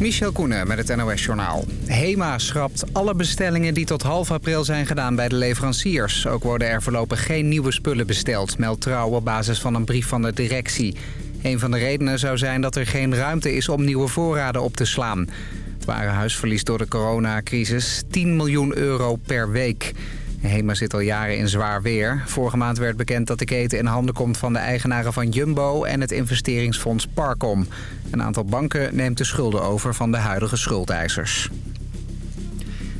Michel Koenen met het NOS-journaal. HEMA schrapt alle bestellingen die tot half april zijn gedaan bij de leveranciers. Ook worden er voorlopig geen nieuwe spullen besteld, meldt Trouw op basis van een brief van de directie. Een van de redenen zou zijn dat er geen ruimte is om nieuwe voorraden op te slaan. Het warenhuis verliest door de coronacrisis 10 miljoen euro per week. HEMA zit al jaren in zwaar weer. Vorige maand werd bekend dat de keten in handen komt van de eigenaren van Jumbo en het investeringsfonds Parcom. Een aantal banken neemt de schulden over van de huidige schuldeisers.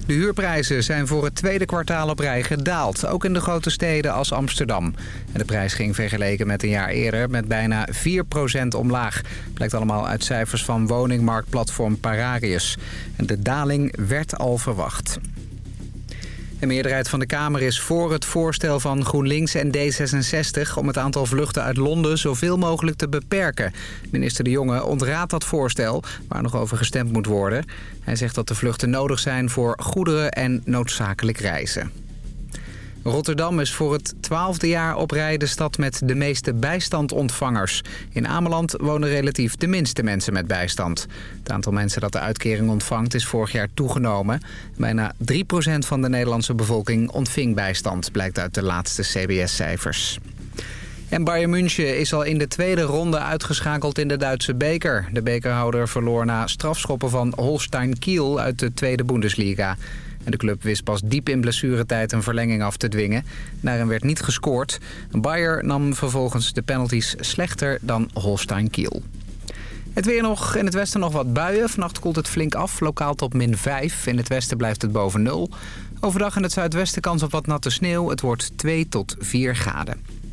De huurprijzen zijn voor het tweede kwartaal op rij gedaald, ook in de grote steden als Amsterdam. En de prijs ging vergeleken met een jaar eerder met bijna 4% omlaag. Blijkt allemaal uit cijfers van woningmarktplatform Pararius. En de daling werd al verwacht. De meerderheid van de Kamer is voor het voorstel van GroenLinks en D66... om het aantal vluchten uit Londen zoveel mogelijk te beperken. Minister De Jonge ontraadt dat voorstel, waar nog over gestemd moet worden. Hij zegt dat de vluchten nodig zijn voor goederen en noodzakelijk reizen. Rotterdam is voor het twaalfde jaar op rij de stad met de meeste bijstandontvangers. In Ameland wonen relatief de minste mensen met bijstand. Het aantal mensen dat de uitkering ontvangt is vorig jaar toegenomen. Bijna 3% van de Nederlandse bevolking ontving bijstand, blijkt uit de laatste CBS-cijfers. En Bayern München is al in de tweede ronde uitgeschakeld in de Duitse beker. De bekerhouder verloor na strafschoppen van Holstein Kiel uit de tweede Bundesliga. De club wist pas diep in blessuretijd een verlenging af te dwingen. Daarin werd niet gescoord. Bayer nam vervolgens de penalties slechter dan Holstein Kiel. Het weer nog. In het westen nog wat buien. Vannacht koelt het flink af. Lokaal tot min 5. In het westen blijft het boven 0. Overdag in het zuidwesten kans op wat natte sneeuw. Het wordt 2 tot 4 graden.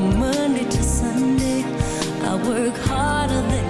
from Monday to Sunday. I work harder than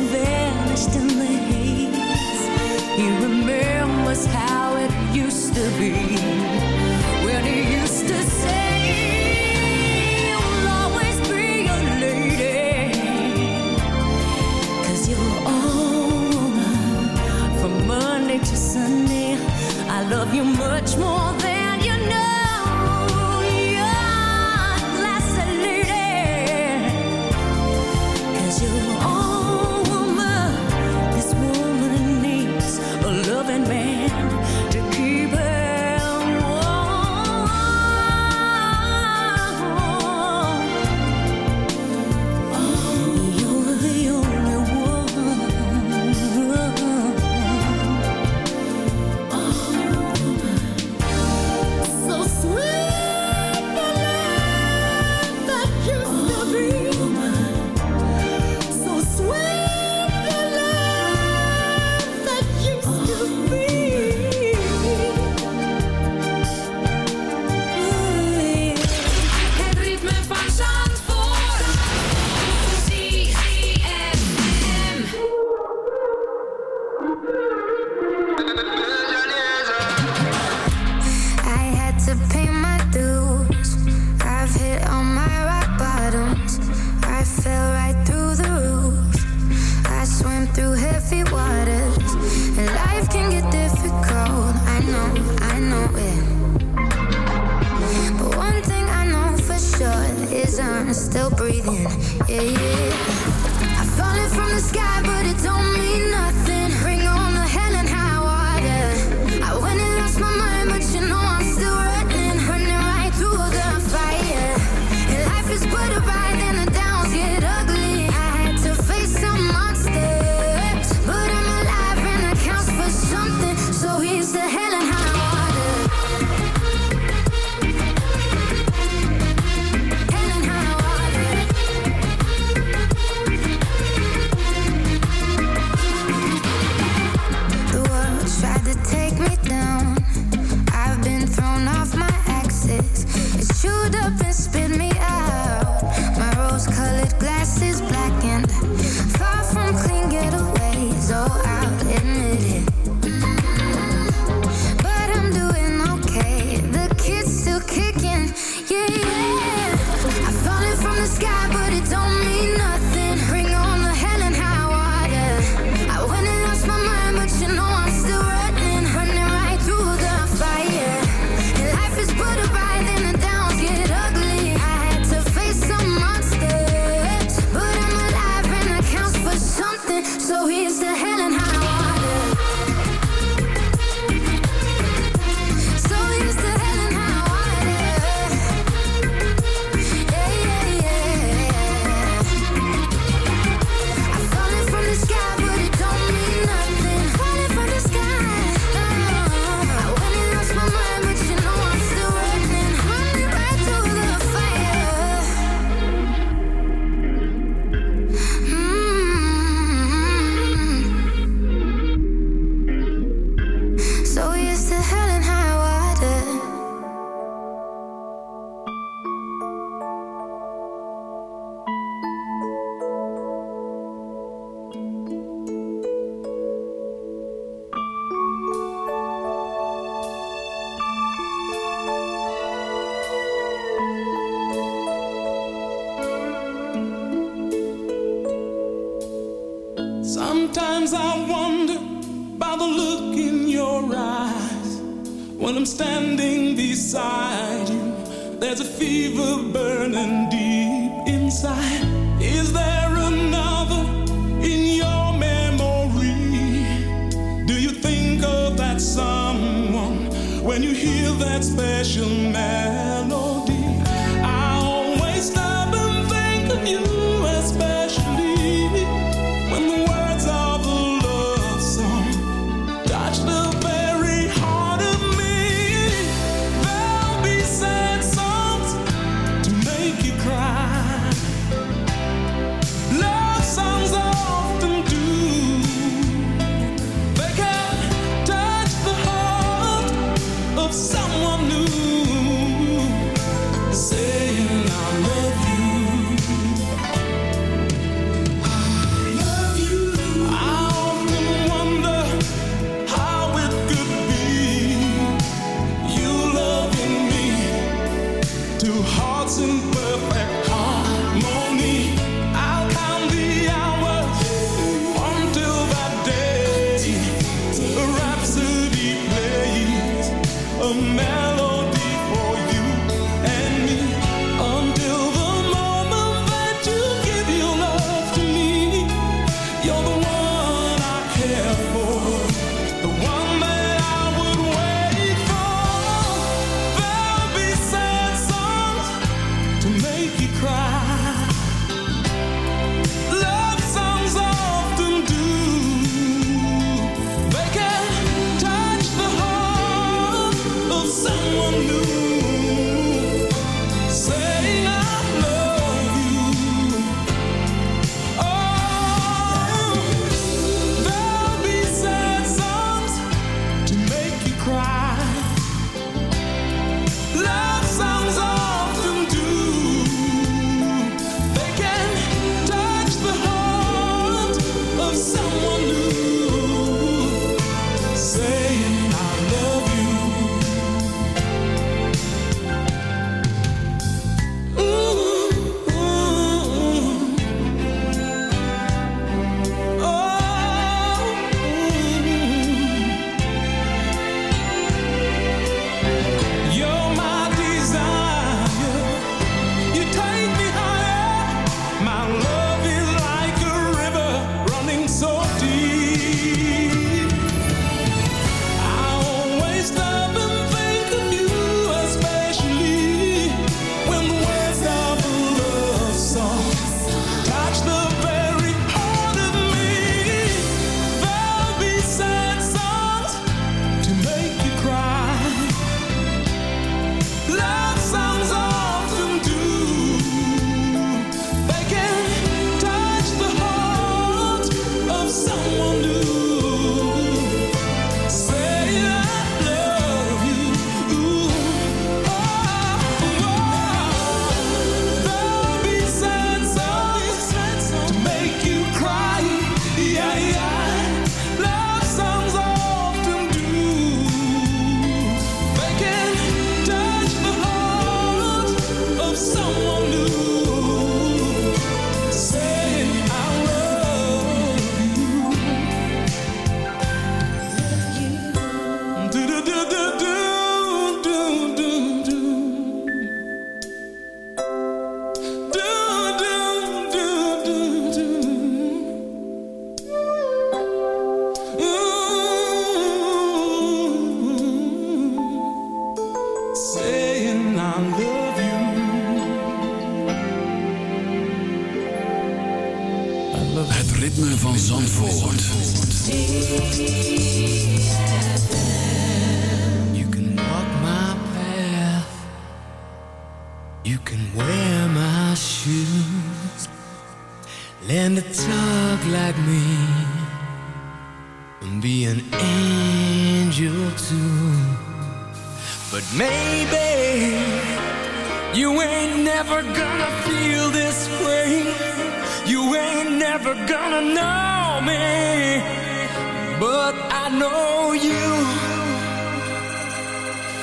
vanished in the haze. He remembers how it used to be when he used to say. You'll always be you're woman. From Monday to Sunday, I love you much more yeah, yeah.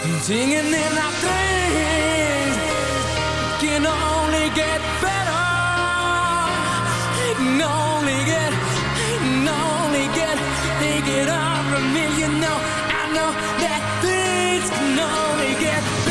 Singing in our it can only get better. It can only get, it can only get, think it over me. You know, I know that things can only get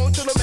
on to the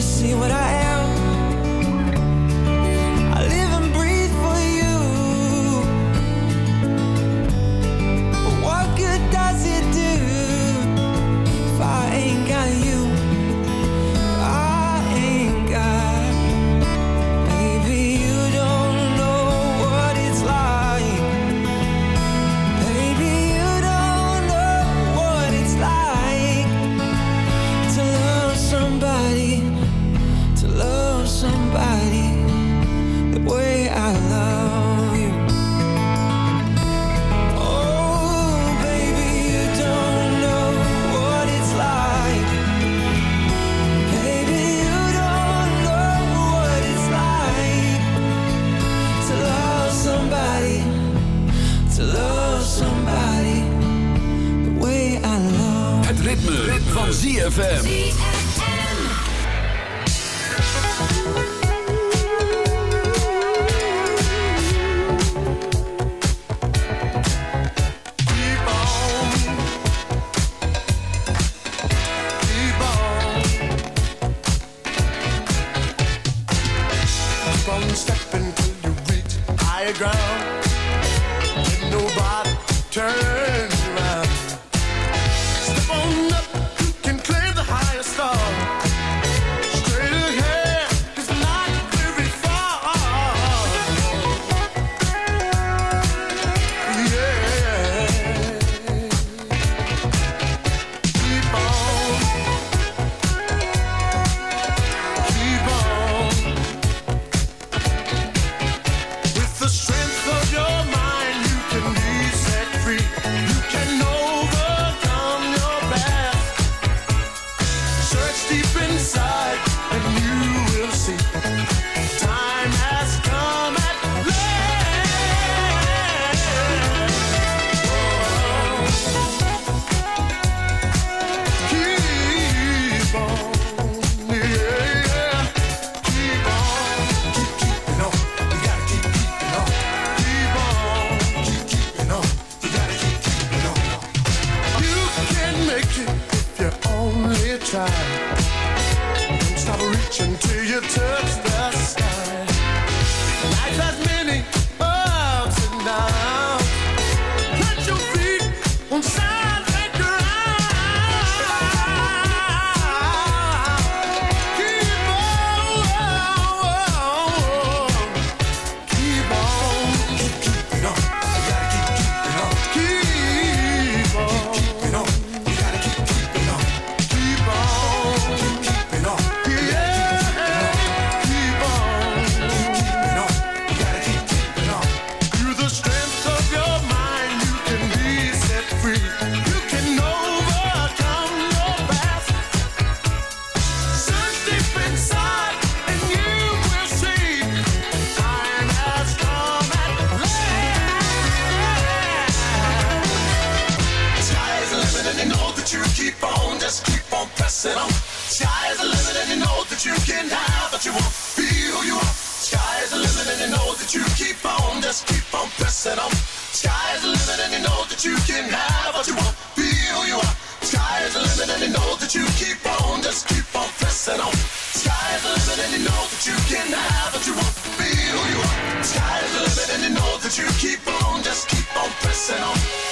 you see what I So don't try to live and you know that you can have what you want to be who you are. Sky is the limit, and you know that you keep on, just keep on pressing on.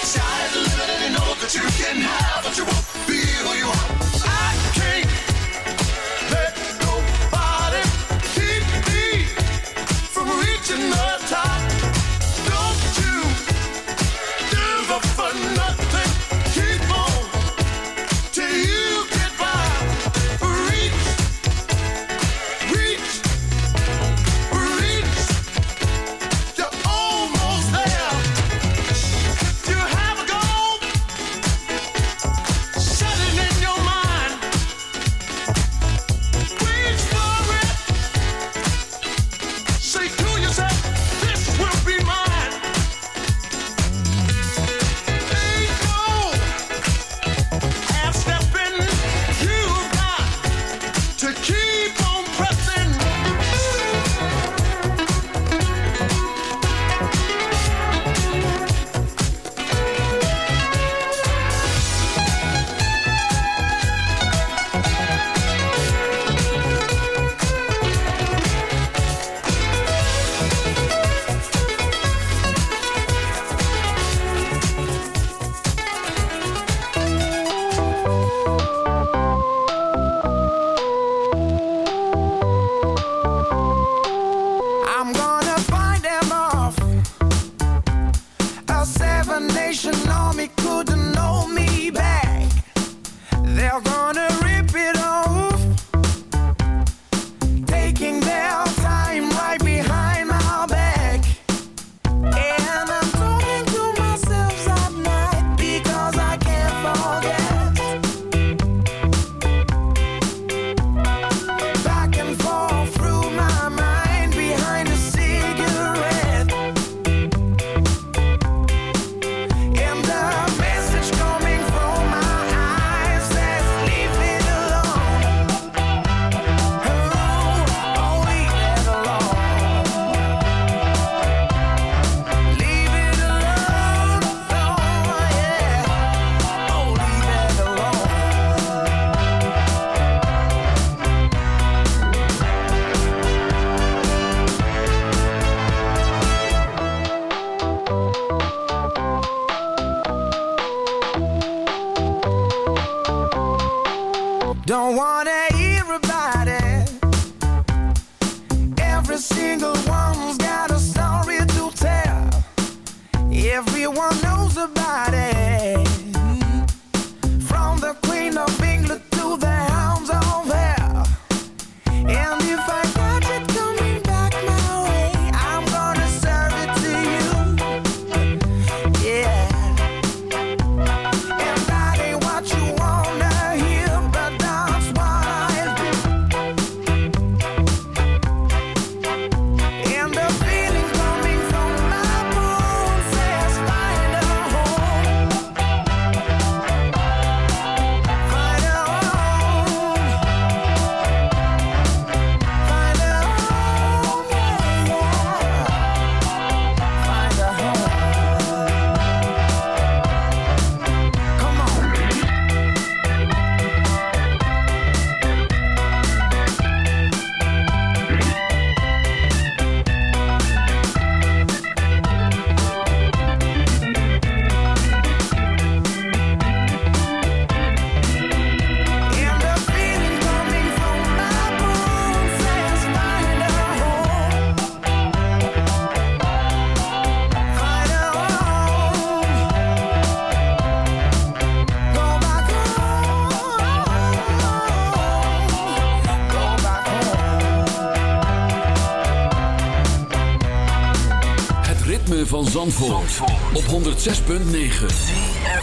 106.9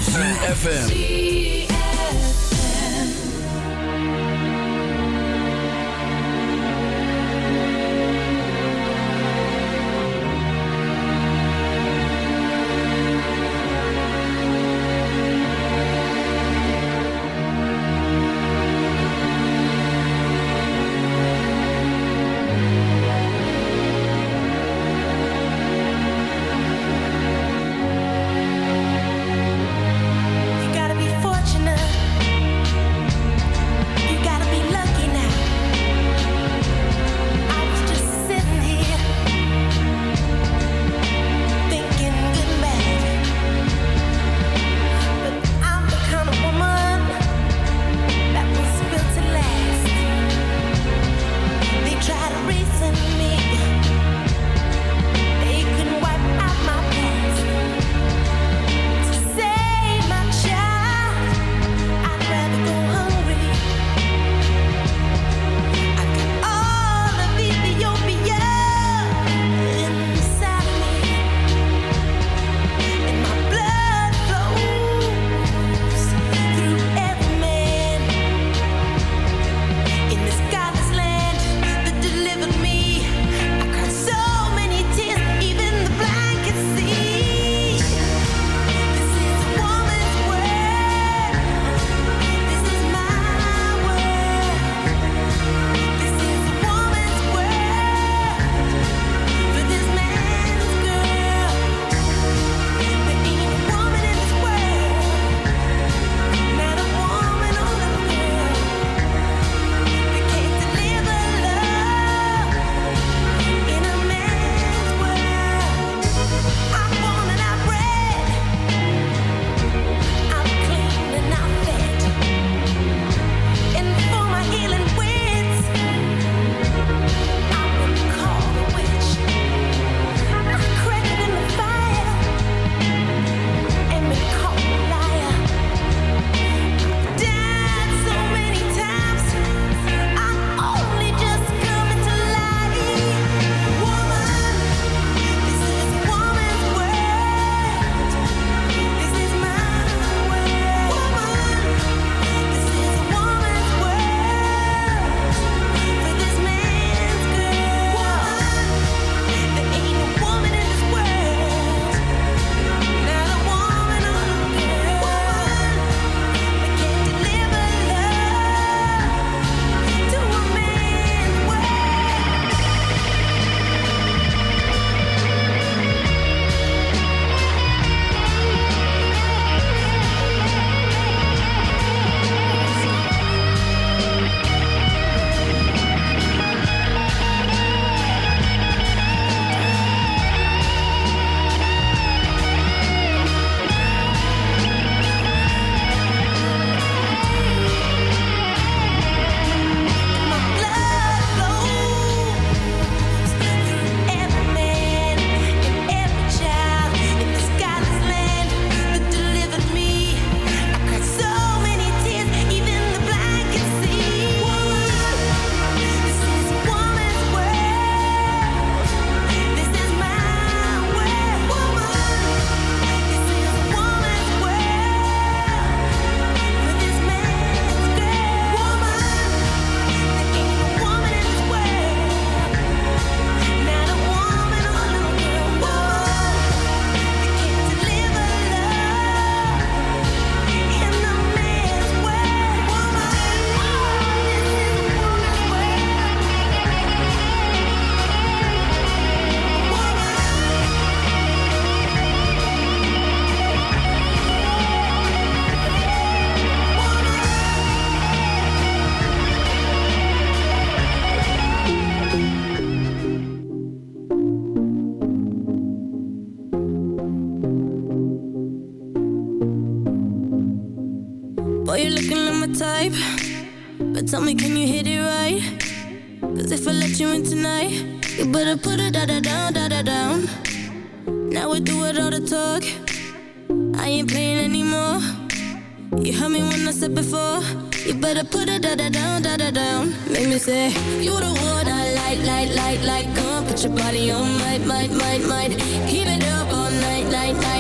ZFM